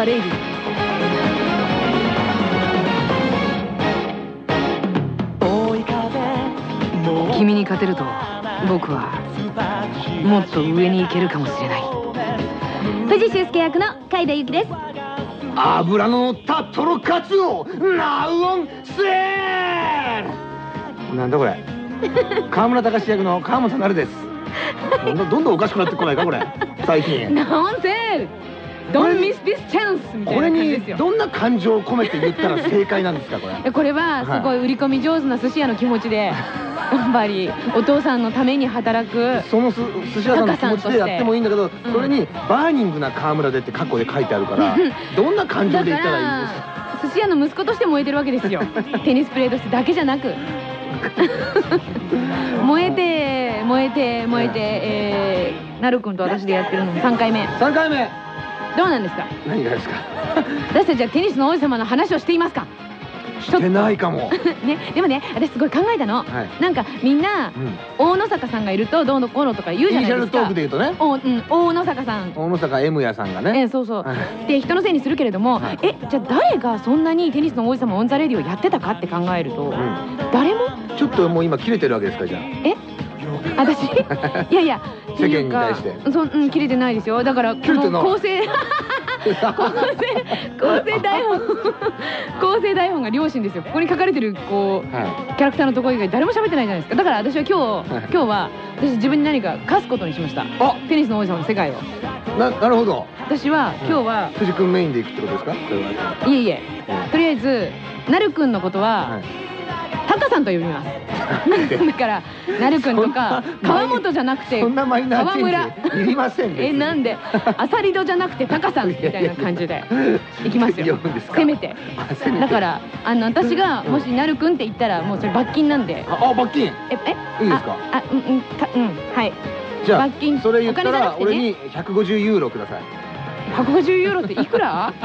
on the radio 君に勝てると僕はもっと上に行けるかもしれない。不二周助役の甲斐田ゆきです。油の乗ったトロカツオ now on saleなんだこれ。河村隆役の川本成です。どんどんどんどんおかしくなってこないかこれ。最近。 now on sale don't miss this chance みたいこれにどんな感情を込めて言ったら正解なんですかこれ？えこれはすごい売り込み上手な寿司屋の気持ちでやっぱりお父さんのために働くそのす寿司屋さんの気持ちでやってもいいんだけどん。それに burning な河村でってカッコで書いてあるから どんな感情で言ったらいいんですか？ら寿司屋の息子として燃えてるわけですよ。テニスプレーとしてだけじゃなく。燃えて燃えて燃えてえー、なるくんと私でやってるのも3回目。3回目どうなんですか？何がですか？私たちはテニスの王子様の話をしていますか？してないかも。ね、でもね私すごい考えたの、はい。なんかみんな、うん。大野坂さんがいるとどうのこうのとか言うじゃイニシャルトーないですかクで言うとね。お、うん、大野坂さん。大野坂 M 屋さんがね。えそうそう、はい。で人のせいにするけれども、はい。えじゃあ誰がそんなにテニスの王子様オン・ザ・レディをやってたかって考えると、うん。誰も？ちょっともう今切れてるわけですかじゃえ？私？いやいや。世間に対して。そうん切れてないですよ。だからこ 構成。構成構成台本。構成台本が両親ですよ。ここに書かれてるこうあはキャラクターのところ以外誰も喋ってないじゃないですか。だから私は今日はい。今日は私自分に何か課すことにしました。あ！テニスの王子様の世界を。いななるほど。私は今日は藤君メインでいくってことですか？いえいえ。とりあえずなるくんのことははいタカさんと呼びます。だからなるくんとか川本じゃなくて川村。いりませんえなんで？アサリドじゃなくてタカさんみたいな感じで。いきますよ。せめて。だからあの私がもしなるくんって言ったらもうそれ罰金なんで。ああ罰金？ええ？いいですか？ああうんうんかうんはい。じゃあ罰金それ言ったら俺に150ユーロください150ユーロっていくら？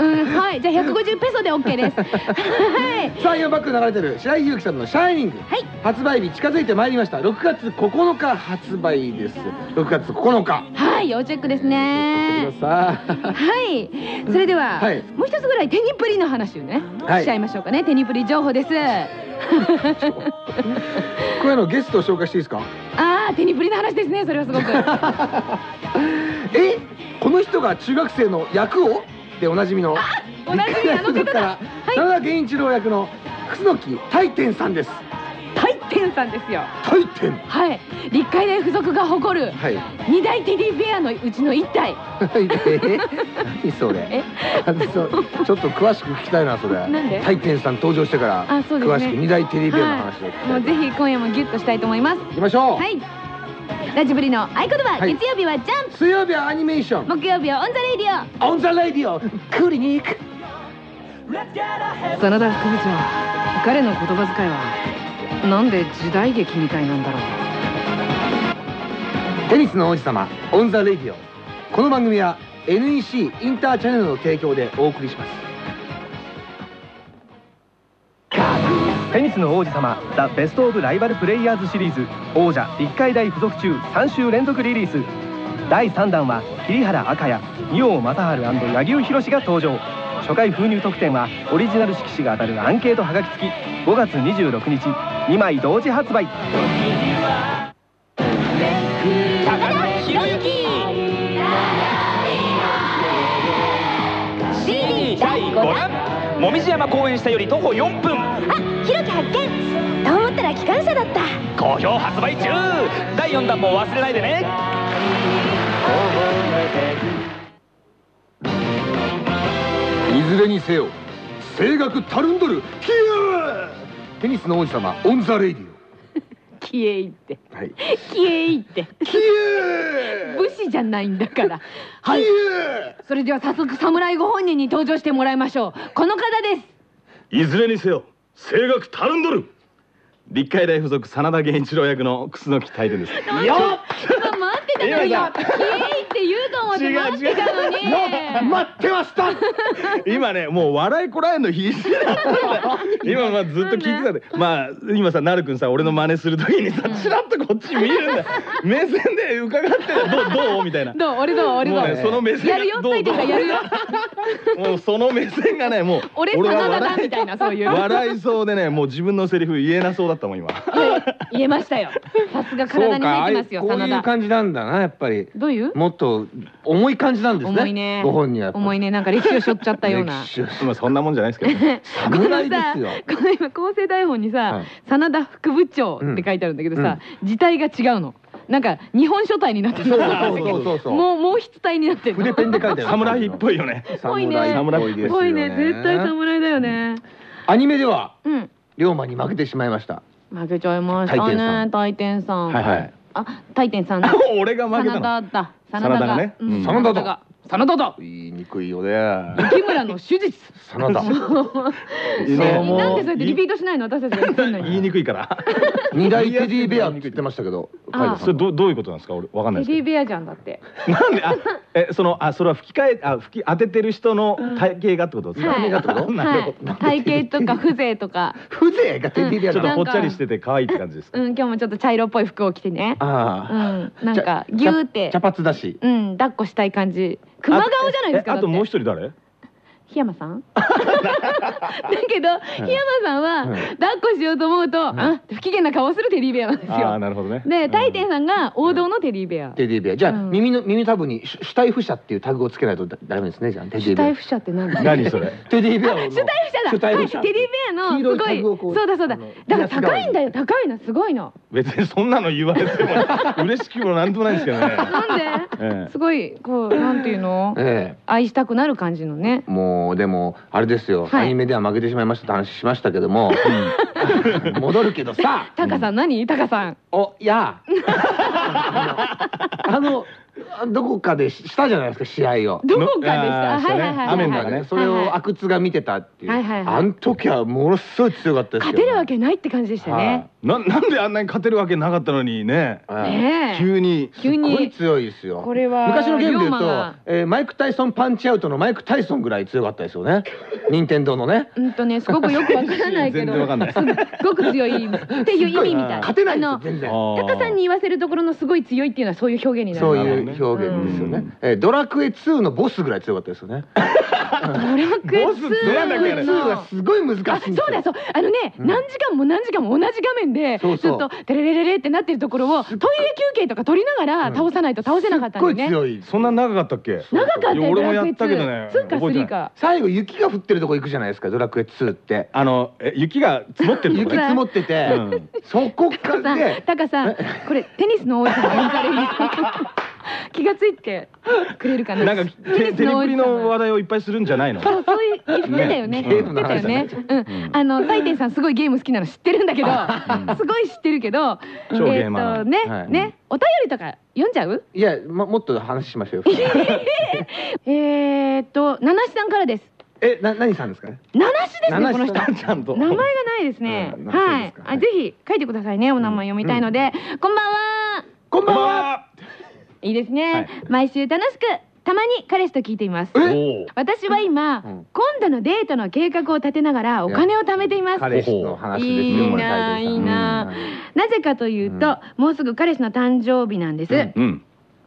うんはい。じゃあ150ペソで OK です。はい。さあ今バック流れてる白井優樹さんの「シャイニング」はい。発売日近づいてまいりました。6月9日発売です。6月9日。はい要チェックですね。はい。それでは、はい。もう一つぐらいテニプリの話をね、はい。しちゃいましょうかね。テニプリ情報です。これのゲストを紹介していいですか？ああテニプリの話ですね。それはすごく。え？この人が中学生の役を？でおなじみの？おなじみ あの方だ。からはい。真田源一郎役の楠木大天さんです。大天さんですよ。大天？はい。立海大附属が誇るはい。二大テディベアのうちの一体。え何それ？ちょっと詳しく聞きたいなそれ。なんで？大天さん登場してからね。詳しく二大テレビアの話をもうぜひ今夜もギュッとしたいと思います。行きましょう、はいラジブリの合言葉、はい。月曜日はジャン。水曜日はアニメーション。プ木曜日は on the radio。on the radio。クリニック。オ真田副部長彼の言葉遣いはなんで時代劇みたいなんだろう。テニスの王子様 on the radio。この番組は NEC インターチャネルの提供でお送りしますスの王子様ザ・ベスト・オブ・ライバル・プレイヤーズシリーズ。王者立海大附属中3週連続リリース。第3弾は桐原赤也仁王正治柳生博が登場。初回封入特典はオリジナル色紙が当たるアンケートはがき付き5月26日2枚同時発売。高田博之。CD 第5弾もみじ山公園下より徒歩4分発見。と思ったら機関車だった。好評発売中。第4弾も忘れないでね。いずれにせよ声楽たるんどる。キュー。テニスの王子様オンザレディ消えいって。オはい。消えいって。キュー。武士じゃないんだから。はい。それでは早速侍ご本人に登場してもらいましょう。この方です。いずれにせよ声楽たるんどる。立海大附属真田源一郎役の楠木大天です。ーよっ今待ってたのに消えいって言うと思っって待ってたのに。待ってました。今ねもう笑いこらえんの必死だ今まあずっと聞いてたで。まあ今さなるくんさ俺の真似するときにさチラッとこっち見るんだ。よ 目線で伺ってるどうどう？みたいな。どう？俺どう？俺どう？ねその目線やるよどう大天さんやるよ。もうその目線がねもう俺は真田だ笑みたいなそういう笑いそうでねもう自分のセリフ言えなそうだったもん今。言えましたよさすが体に入ってますよこういう感じなんだなやっぱり。どういう？もっと重い感じなんですね重いね。ご本人はやっぱり。重いね。なんか歴史を背負っちゃったような。歴史をまあそんなもんじゃないですけど。ね侍ですよ。この今構成台本にさはい「真田副部長」って書いてあるんだけどさ字体が違うの。なんか日本書体になってる。そうそうそうそうもうもう筆体になってるの。筆ペンで書いてある侍っぽいよね。ぽいね。侍っぽいですよぽいね。絶対侍だよね。アニメではうん。龍馬に負けてしまいました負けちゃいました。ね大天さん。はいはい。あ大天さんだ。俺が負けた真の田だ。真真田がね。真田だ真田だ。言いにくいよね。雪村の手術。真田。なんでそうやってリピートしないの？私たちが言ってんのに。言いにくいから。二大テディベアって言ってましたけど。それどどういうことなんですか？俺わかんないテディベアじゃんだって。どなんで？あえそのあそれは吹き替えあ吹き当ててる人の体型がってことですか？体型と？か風情とか。風情がテディベアちょっとぽっちゃりしてて可愛いって感じですか？うん今日もちょっと茶色っぽい服を着てね。うあ。あん。なんかギューって。茶髪だし。うん。抱っこしたい感じ熊顔じゃないですかえあともう一一人誰？檜山さん？だけど檜山さんはうん。抱っこしようと思うとあ不機嫌な顔をするテディベアなんですああよなるほどね。で大天さんが王道のテディベア。テディベア。じゃあうん。耳の耳たぶにシュシュタイフ社っていうタグをつけないとダダメですね。じゃあテディベア。シュタイフ社って何だ？何それ？テディベアの。シュタイフ社だはいテディベアのすごい。そうだそうだ。だから高いんだよ。高いの。すごいの。別にそんなの言われても 嬉しくもなんともないですけどね。なんで？ええ。すごいこうなんていうの？え愛したくなる感じのね。えもうでもあれですよ、はい。アニメでは負けてしまいましたって話しましたけども、戻るけどさ。タカさん何？タカさん。おいや。あのどこかでしたじゃないですか試合を。どこかでした？ああーはいはいはいはい雨の中ね。それを阿久津が見てたっていう、あの時はものすごい強かったです勝てるわけないって感じでしたねななんであんなに勝てるわけなかったのにね。急に。急すっごいに強いですよ。これは昔のゲームで言うとえーマイク・タイソンパンチアウトのマイク・タイソンぐらい強かったですよね。任天堂のね。うんとねすごくよくわからないけど。全然わかんない。すごく強いっていう意味みたい。勝てないのタカさんに言わせるところのすごい強いっていうのはそういう表現になるそうのいう表現ですよね、えードラクエ2のボスぐらい強かったですよね。ドラクエボス2ドラクエの2がすごい難しいそうだそう。あのね、うん。何時間も何時間も同じ画面でずっとテレレレレってなってるところをトイレ休憩とか取りながらうん。倒さないと倒せなかったんだよね、すっごい強い。そんな長かったっけ？長かった俺もやったけどね。2 2か覚えてない。3か。最後雪が降ってるとこ行くじゃないですかドラクエ2って。あのえ雪が積もってるとこね。雪積もってて、うん。そこからでタカさんこれテニスの王子される 気がついてくれるかな。なんかテテレプリの話題をいっぱいするんじゃないの？そうそういう言ってたよね。ね。言ってたよね。ゲうん。あの大天さんすごいゲーム好きなの知ってるんだけどすごい知ってるけど超ゲーマー。えっとねはい。ねお便りとか読んじゃう？いや、ま、もっと話しましょうよ。えーっと七七さんからです。えな何さんですかね？七七ですね七この人七ちゃんと。名前がないですね。うん。はい。あぜひ書いてくださいね。お名前読みたいので。こんばんは。こんばんはいいですね、はい。毎週楽しくたまに彼氏と聞いています。私は今、うん。今度のデートの計画を立てながらお金を貯めています。彼氏の話ですよ。いいなタイトルさん。いいな。なぜかというと、もうすぐ彼氏の誕生日なんです、うんうん。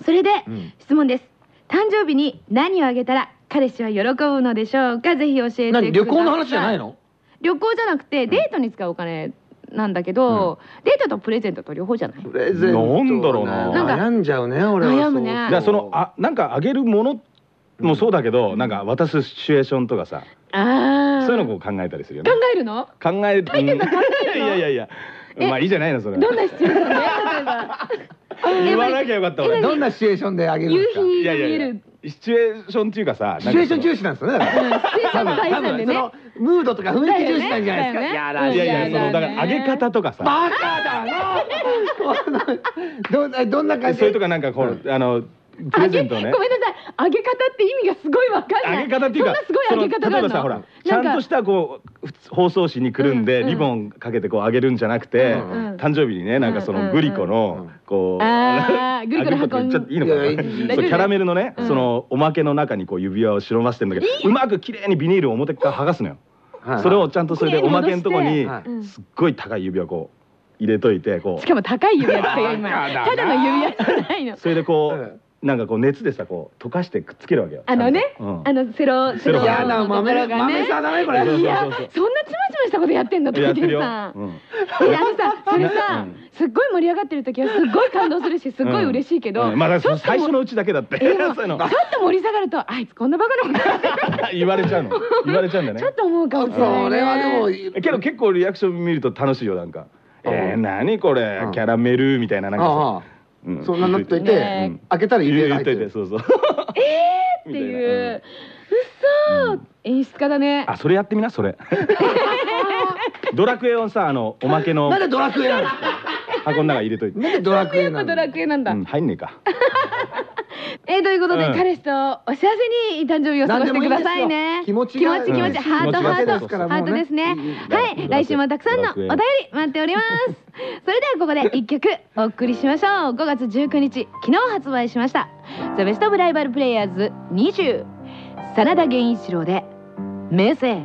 それで、うん。質問です。誕生日に何をあげたら彼氏は喜ぶのでしょうか？ぜひ教えてください。何？旅行の話じゃないの？旅行じゃなくてデートに使うお金なんだけど、デートとプレゼントと両方じゃない？プレゼントなんだろうな。なんか悩んじゃうね俺は悩むね。そうじゃあそのあなんかあげるものもそうだけど、なんか渡すシチュエーションとかさ、ああそういうのをこう考えたりするよね。考えるの？考え大抵さん。考えるのいやいやいや。えまあいいじゃないのそれ。どんなシチュエーションで？例えば言わなきゃよかった俺。どんなシチュエーションであげるん夕ですか？日いやいやいやが見えるシチュエーションっていうかさシチュエーション重視視なんですよねだから。うん。シチュエーションの大事なんでね。そのムードとか雰囲気重視なんじゃないですか。だよね。やだいやいやいやそのだから上げ方とかさ。バカだなどんなどんな感じそれとかなんかこう、あのプレゼントをね。ごめんなさい。揚げ方って意味がすごいわかんない。揚げ方っていうかそんなすごい揚げ方があるの。その例えばさほらちゃんとしたこうふつ包装紙にくるんでリボンかけてこう揚げるんじゃなくてうん誕生日にねなんかそのグリコのこうあーグリコの箱あグリコって言っちゃっていいのかな？いそうキャラメルのねうん。そのおまけの中にこう指輪を忍ばせてんだけどうまく綺麗にビニールを表から剥がすのよ。はい。それをちゃんとそれでおまけのとこにすっごい高い指輪こう入れといてこしかも高い指輪ってよ今 ただの指輪じゃないの。うそれでこうんうなんかこう熱でさこう溶かしてくっつけるわけよ。あのねあのセロセロやだ豆ろが豆ねさだねこれ。いやそうそうそんなちまちましたことやってんだやってるよ。さんうん。いやあのさそれさうん。すっごい盛り上がってる時はすっごい感動するしすっごい嬉しいけど、うん。まあ最初のうちだけだって。ちょっと盛り下がるとあいつこんなバカなのか 言われちゃうの。言われちゃうんだよね。ちょっと思うかもしれない、ね、それはでもえけど結構リアクション見ると楽しいよなんか「えー、何これ？うん。キャラメル」みたいななんかあさうそん。ななっといてね。開けたら指が入ってるいてそうそう。っていう、うっそー、演出家だね。あそれやってみなそれ。ドラクエをさあのおまけの。なんでドラクエなんですか箱の中に入れといて。なんでドラクエなんだラクエなんだ、うん入んねえかえーということで、うん。彼氏とお幸せに誕生日を過ごしてくださいね。気持ち気が。持ち気持ち、うんハート。ハートハートですね。はい。来週もたくさんのお便り待っております。それではここで一曲お送りしましょう。5月19日昨日発売しました「ザ・ベスト・オブ・ライバル・プレイヤーズ20」真田源一郎で「名声」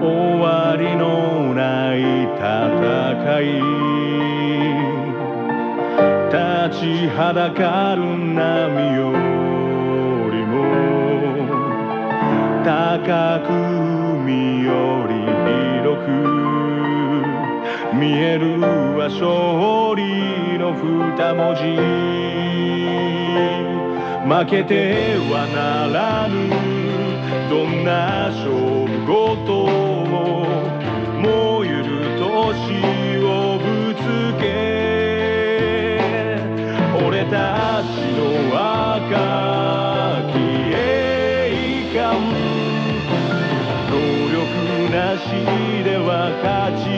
終わりのない戦い立ちはだかる波よりも高く海より広く見えるは勝利の二文字。負けてはならぬ。どんな勝負事もたちの赤き栄冠。努力なしでは勝ち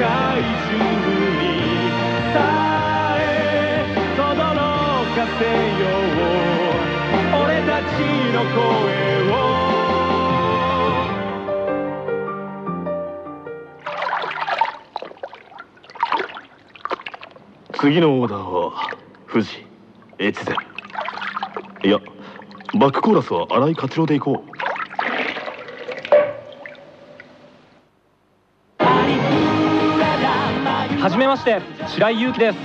さえとどろかせよう」「俺たちの声を次のオーダーは富士越前。いやバックコーラスは荒井勝郎でいこう。はじめまして白井祐希です。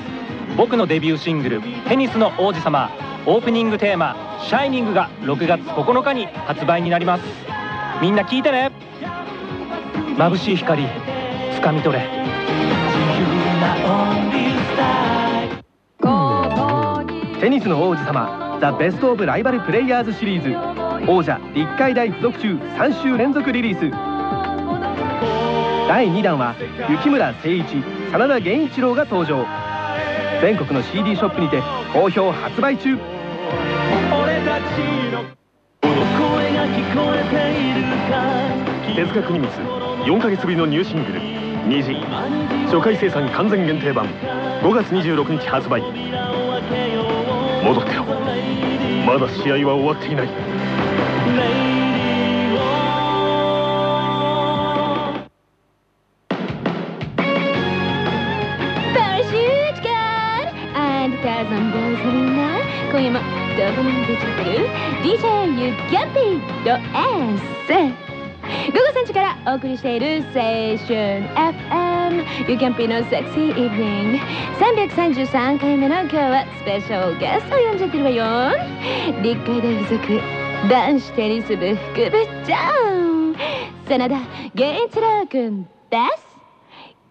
僕のデビューシングル「テニスの王子様」オープニングテーマ「シャイニングが6月9日に発売になります。みんな聞いてね。眩しい光掴み取れ。テニスの王子様ザ・ベスト・オブ・ライバル・プレイヤーズシリーズ王者立海大附属中3週連続リリース第2弾は雪村誠一真田源一郎が登場。全国の CD ショップにて好評発売中。手塚国光4ヶ月ぶりのニューシングル「虹」初回生産完全限定版。5月26日発売。戻ってよまだ試合は終わっていない夜もどこまで出ちゃってる DJ ユキャンピーと S 午後3時からお送りしている青春 FM ユキャンピのセクシーイブニング。333回目の今日はスペシャルゲストを呼んじゃってるわよ。立海大附属男子テニス部副部長。真田源一郎君です。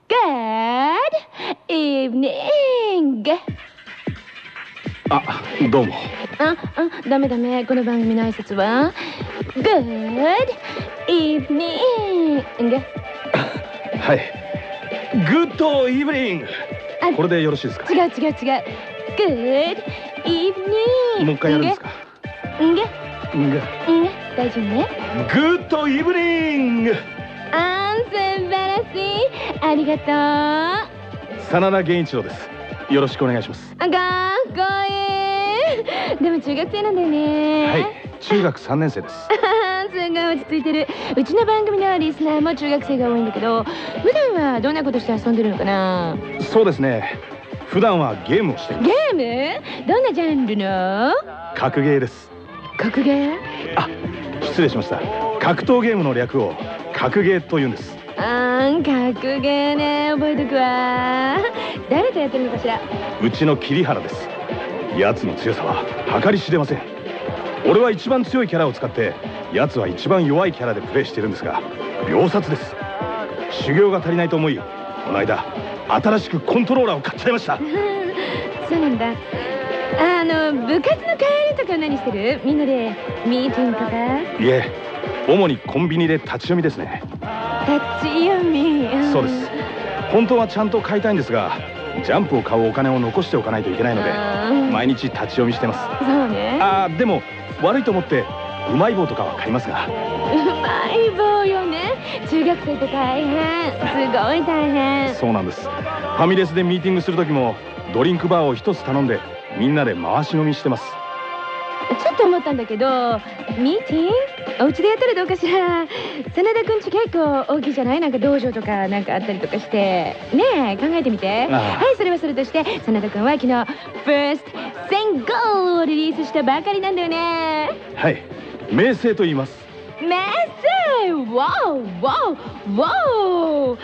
Good evening! あどうも。あ、あ、ダメダメ。この番組の挨拶は Good evening. はい。グッドイブニングあこれでよろしいですか？違う違う違う。Good evening. もう一回やるんですか？んげうんんげ大丈夫ね？グッドイブニングあん素晴らしい。ありがとう。あ真田源一郎ですよろしくお願いします。かっこいいでも中学生なんだよね。はい。中学3年生です。すごい落ち着いてる。うちの番組のリスナーも中学生が多いんだけど普段はどんなことして遊んでるのかな？そうですね。普段はゲームをしています。ゲーム？どんなジャンルの？格ゲーです。格ゲー？あ失礼しました。格闘ゲームの略を格ゲーと言うんですん格ゲーね覚えとくわ。誰とやってるのかしら？うちの桐原です。奴の強さは計り知れません。俺は一番強いキャラを使って奴は一番弱いキャラでプレイしてるんですが秒殺です。修行が足りないと思いこの間新しくコントローラーを買っちゃいました。そうなんだ。あの部活の帰りとか何してる？みんなでミーティングとか？いえ主にコンビニで立ち読みですねそうです。本当はちゃんと買いたいんですがジャンプを買うお金を残しておかないといけないので毎日立ち読みしてます。そうね。あーでも悪いと思ってうまい棒とかは買いますが。うまい棒よね。中学生って大変。すごい大変。そうなんです。ファミレスでミーティングする時もドリンクバーを一つ頼んでみんなで回し飲みしてます。ちょっと思ったんだけどミーティング？お家でやったらどうかしら。真田くんち結構大きいじゃない？なんか道場とかなんかあったりとかして。ねえ考えてみて。はいそれはそれとして真田くんは昨日 FIRST SINGLE をリリースしたばかりなんだよね。はい。名声と言います。メッセージわおわおわお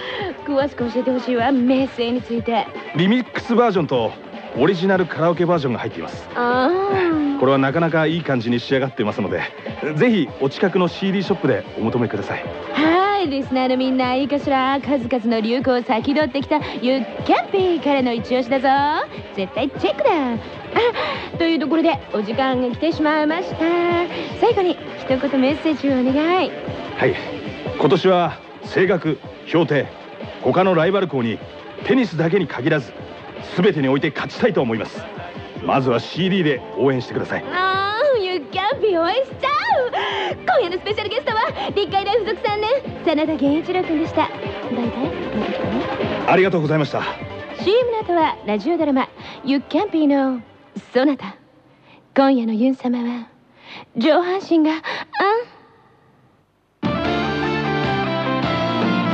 詳しく教えてほしいわメッセージについて。リミックスバージョンとオリジナルカラオケバージョンが入っています。これはなかなかいい感じに仕上がっていますのでぜひお近くの CD ショップでお求めください。はい、リスナーのみんないいかしら。数々の流行を先取ってきたユッキャンピーからの一押しだぞ。絶対チェックだ。あというところでお時間が来てしまいました。最後に一言メッセージをお願い。はい。今年は声楽評定他のライバル校にテニスだけに限らず全てにおいて勝ちたいと思います。まずは CD で応援してください。あーユッキャンピー応援しちゃう。今夜のスペシャルゲストは立海大附属3年真田源一郎君でした。バイバイありがとうございました。CM の後はラジオドラマ「ユッキャンピーのそなた」今夜のユン様は上半身があん。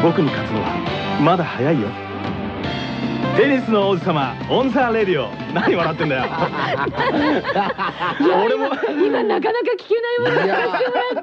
僕に勝つのはまだ早いよテニスの王子様オンザレディオ。何笑ってんだよ。俺も。今なかなか聞けないものをさせてもらった。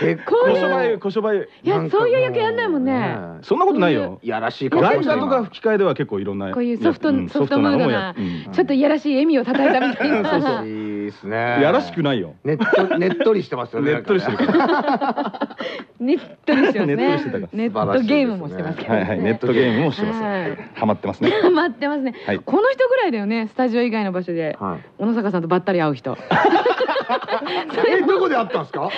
結こういう。こしょばゆこしょばゆいやそういう役やんないもんね。そんなことないよ。いやらしい顔ライしてるブだとか吹き替えでは結構いろんな。こういうソフトん。ソフトムードなちょっといやらしい笑みを叩いたみたいな いいですね。やらしくないよ。ねっとねっとりしてますよねね。っとりしてるからネットにしてますね。ネットにしてたから。ネットゲームもしてますけどはいはいネットゲームもしてます。はい。ハマってますね。ハマってますね。はい。この人ぐらいだよねスタジオ以外の場所で。はい。小野坂さんとばったり会う人。えどこで会ったんですか？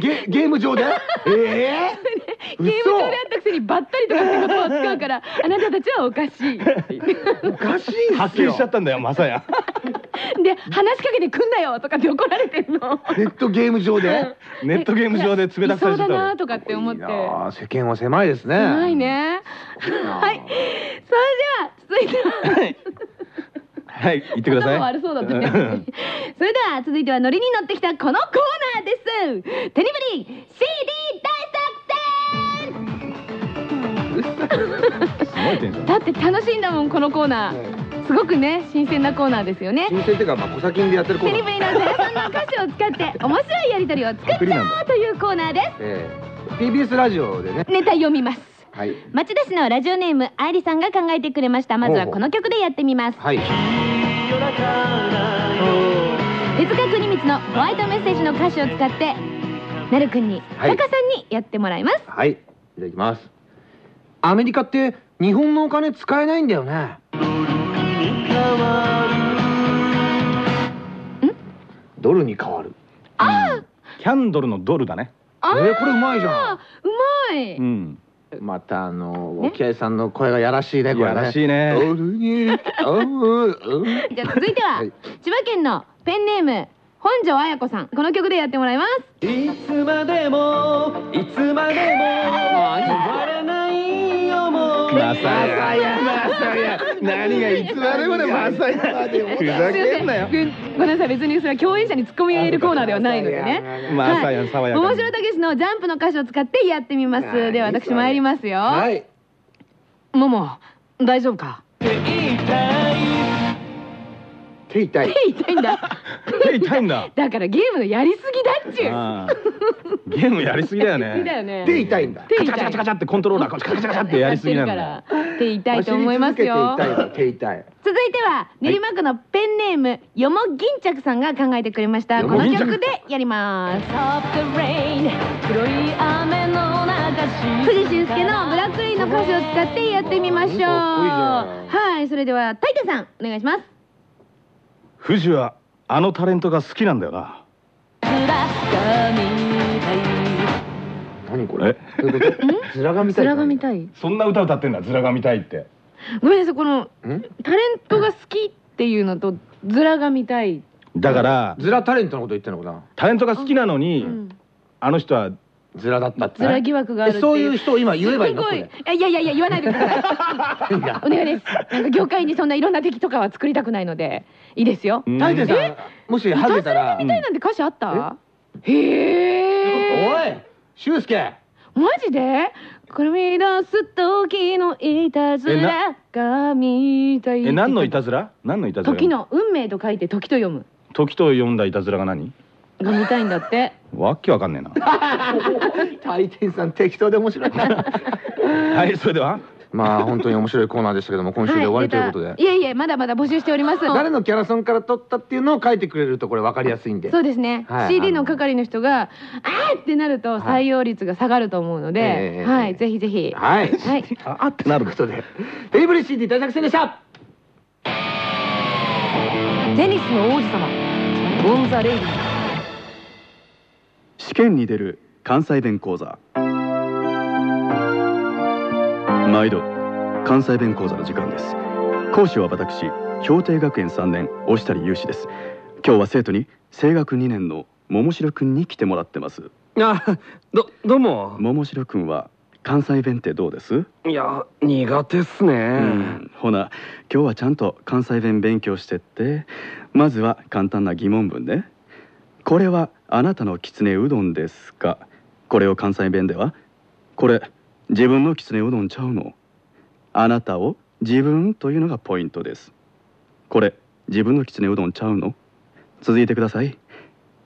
ゲゲーム上で？ええ ゲーム上で会ったくせにばったりとかって言葉を使うからあなたたちはおかしいおかしいはっきりしちゃったんだよまさや で話しかけてくんなよとかって怒られてんの。ネットゲーム上で？ネットゲーム上で冷たくされいそうだなとかって思って。世間は狭いですね。狭いね。はい。それでは続いては。はい。言ってください。頭悪そうだったね。それでは続いてはノリに乗ってきたこのコーナーです。テニブリ CD すごいテンション。大作戦だって楽しいんだもんこのコーナーすごくね新鮮なコーナーですよね。新鮮っていうかまあ小先でやってるコーナー。テニブリの生産の歌詞を使って面白いやり取りを作っちゃおうというコーナーです。ええ。TBS ラジオでね。ネタ読みます。はい。町田市のラジオネーム愛理さんが考えてくれました。まずはこの曲でやってみます。はい。手塚国光のホワイトメッセージの歌詞を使ってなるくんにはい。タカさんにやってもらいます。はい。いただきます。アメリカって日本のお金使えないんだよねドルに変わる。キャンドルのドルだね。あえーこれうまいじゃん。あうまい、うん。またあの沖合さんの声がやらしいねこれね。やらしいね。ドルに変わる。じゃあ続いては、はい。千葉県のペンネーム本庄彩子さん。この曲でやってもらいます。いつまでもいつまでも思いまさやまさや何がいつまでもでまさやふざけんなよ。ごごめんなさい別にそれは共演者にツッコミを入れるコーナーではないのでね。まさや爽やかに面白たけしのジャンプの歌詞を使ってやってみますはいでは私参りますよはいもも大丈夫か手痛い。手痛いんだ。手痛いんだ。だからゲームのやりすぎだっちゅう。ゲームやりすぎだよね。ね。手痛いんだ。手カチャカチャカチャカチャってコントローラーカチャカチャカチャってやりすぎなんだ。手痛いと思いますよ。手痛い。続いては練馬区のペンネームよもぎんちゃくさんが考えてくれました。この曲でやります。黒い雨の中藤俊介のブラックリーンの歌詞を使ってやってみましょう。はいそれではタイタさんお願いします富士はあのタレントが好きなんだよな。何これ？ズラ が見たい面が見たい？そんな歌歌ってんだズラが見たいって。ごめんなさいこのん？タレントが好きっていうのとズラが見たい、だからズラタレントのこと言ってんのかな？タレントが好きなのにうん。あの人はズラだったって。ズラ疑惑があるっていう。えそういう人を今言えばいいの？すごい。いやいやいや言わないでください。いや。お願いです。なんか業界にそんないろんな敵とかは作りたくないので。いいですよ。うん。大抵さんもし外れたらみたいなんて歌詞あった？へえおい俊介。マジで？これ見出す時のいたずらが見たいえ何のいたずら？何のいたずら？時の運命と書いて時と読む。時と読んだいたずらが何？が見たいんだって。わっけわかんねえな。大抵さん適当で面白い。な はいそれでは？まあ本当に面白いコーナーでしたけども今週で終わりということで、いえいえまだまだ募集しております。誰のキャラソンから取ったっていうのを書いてくれるとこれ分かりやすいんで。そうですね、はい。CD の係の人が「あー!」ってなると採用率が下がると思うので、ええはい、ぜひぜひ。はい。はい。ああってなることで。テーブル CD 大作戦でした。テニスの王子様 on the radio試験に出る関西弁講座。毎度関西弁講座の時間です。講師は私氷帝学園3年忍足侑士です。今日は生徒に青学2年の桃城くんに来てもらってます。あどどうも。桃城くんは関西弁ってどうです？いや苦手っすね。うんほな今日はちゃんと関西弁勉強してって。まずは簡単な疑問文ねこれはあなたのきつねうどんですか？これを関西弁では？これ自分のきつねうどんちゃうの？あなたを自分というのがポイントです。これ自分のきつねうどんちゃうの？続いてください。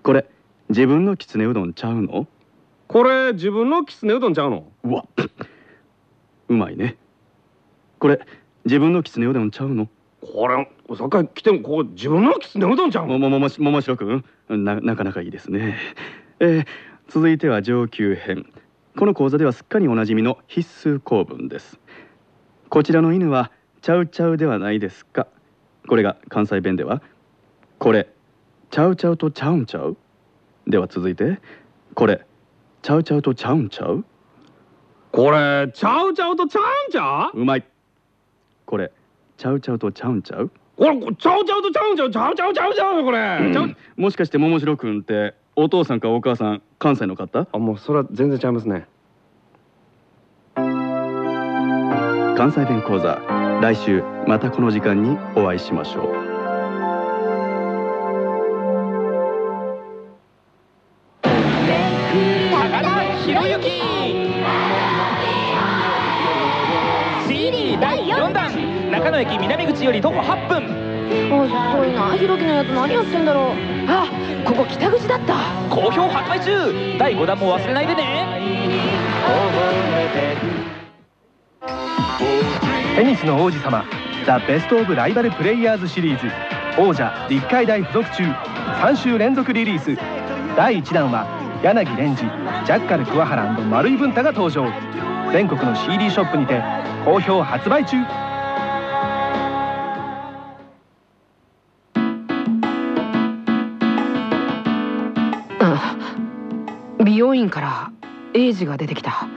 これ自分のきつねうどんちゃうの？これ自分のきつねうどんちゃうの？うわ。うまいね。これ自分のきつねうどんちゃうの？これさっき来てもここ自分のきつねうどんちゃうももももしももしろくんななかなかいいですね。えー続いては上級編。この講座ではすっかりおなじみの必須構文です。こちらの犬はチャウチャウではないですか。これが関西弁ではこれチャウチャウとチャウンチャウ。では続いてこれチャウチャウとチャウンチャウ。これちゃうちゃうとちゃうんちゃううまい。これチャウチャウとチャウンチャウこれちゃうちゃうとちゃうんちゃうちゃうちゃうちゃうちゃうこれ。もしかして桃城くんってお父さんかお母さん関西の方？あもうそれは全然ちゃいますね。関西弁講座来週またこの時間にお会いしましょう中野駅南口より徒歩8分。遅いなひろきのやつ何やってんだろう。あここ北口だった。好評発売中。第5弾も忘れないでね。テニスの王子様ザ・ベスト・オブ・ライバル・プレイヤーズシリーズ。王者立海大付属中。3週連続リリース。第1弾は柳蓮司ジャッカル桑原丸井文太が登場。全国の CD ショップにて好評発売中美容院からエイジが出てきた。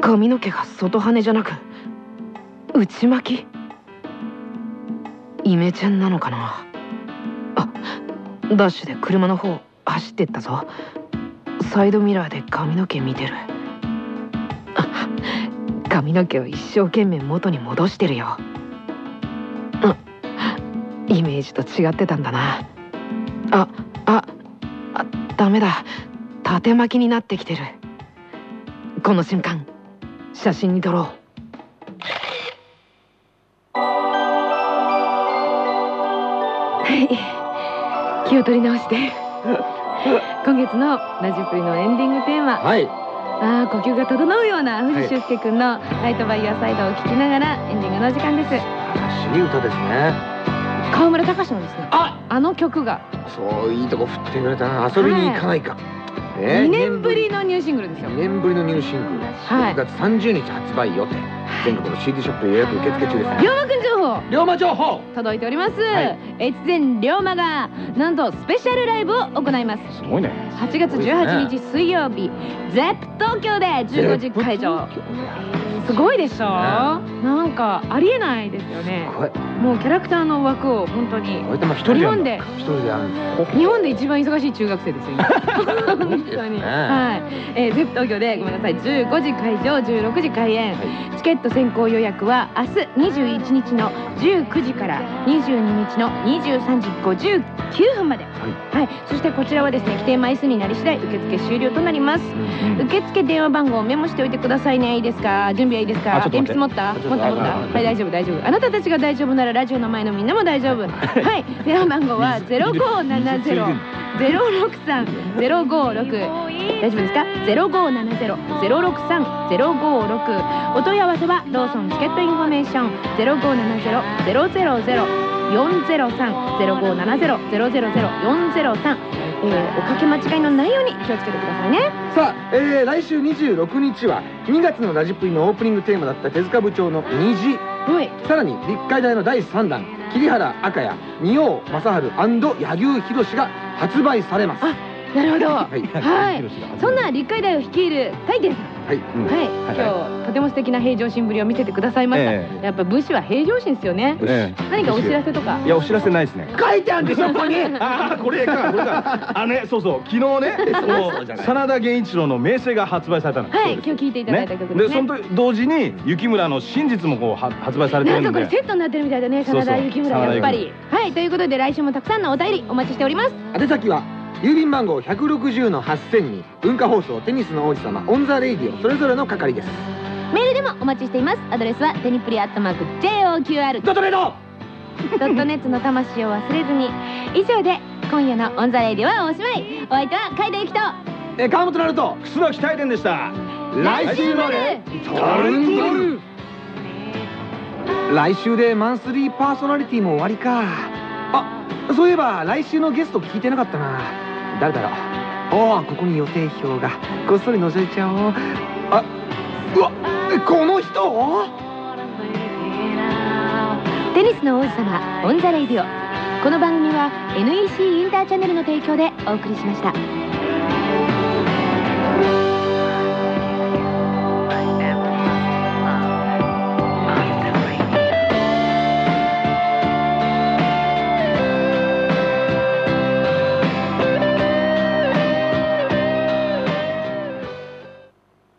髪の毛が外羽じゃなく内巻き？イメチェンなのかな？あダッシュで車の方走ってったぞ。サイドミラーで髪の毛見てる。髪の毛を一生懸命元に戻してるよ。イメージと違ってたんだな。あダメだ。縦巻きになってきてる。この瞬間写真に撮ろう。はい。気を取り直して。今月のラジプリのエンディングテーマ。はい。あー呼吸が整うような藤修介くんの「ライトバイヤーサイド」を聴きながらエンディングの時間です。らしい歌ですね。川村隆のですね。ああの曲が。そういいとこ振ってくれたな。遊びに行かないか、ね。2年ぶりのニューシングルですよ。2年ぶりのニューシングル。はい。6月30日発売予定。全国の CD ショップ予約受付中です。龍馬くん情報。龍馬情報。届いております、はい。越前龍馬がなんとスペシャルライブを行います。すごいね。8月18日水曜日 ZEP 東京で15時会場すごいでしょ？なんかありえないですよね。もうキャラクターの枠を本当に。日本で。日本で一番忙しい中学生ですよ今。本当に。ね。はい、えー、ゼ東京でごめんなさい。15時会場16時開演、チケット先行予約は明日21日の19時から22日の23時59分まで。はい、そしてこちらはですね規定枚数になり次第受付終了となります。受付電話番号をメモしておいてくださいね。いいですか？準備はいいですか？鉛筆持った？持った持った。はい大丈夫大丈夫。あなたたちが大丈夫ならラジオの前のみんなも大丈夫。はい。電話番号は0570 063 056大丈夫ですか？0570 063 056お問い合わせはローソンチケットインフォメーション。0570 000 403 0570 000 403えー、おかけ間違いのないように気をつけてくださいね。さあ、えー、来週26日は2月のラジプリのオープニングテーマだった手塚部長の虹。はい。さらに立海大の第3弾桐原赤也仁王正治柳生博が発売されます。あなるほど。ははい。いそんな立海大を率いる大輝さんはい、はい、今日とても素敵な平常心ぶりを見せてくださいました、えやっぱ武士は平常心ですよね。え何かお知らせとか？えいやお知らせないですね。書いてあるんでしょここに。ああこれかこれか。あのねそうそう。昨日ね もう真田弦一郎の名声が発売されたのはい今日聴いていただいた曲ですね。でその時同時に幸村の真実もこうは発売されてなんるんで。かこれセットになってるみたいだね真田幸村やっぱり。はいということで来週もたくさんのお便りお待ちしております。宛先は郵便番号160の8000に文化放送テニスの王子様 on the radio それぞれの係です。メールでもお待ちしています。アドレスはテニプリアットマーク JOQR ドトレードドットネットの魂を忘れずに。以上で今夜のオンザレイディはおしまい。お相手は海田由紀と。えー川本成と。楠木大天でした。来週まで。トルンドル来週でマンスリーパーソナリティも終わりか。あそういえば来週のゲスト聞いてなかったな誰だろう。おおここに予定表が。こっそり覗いちゃおう。あうわこの人？テニスの王子様 on the radio。この番組は NEC インターチャネルの提供でお送りしました。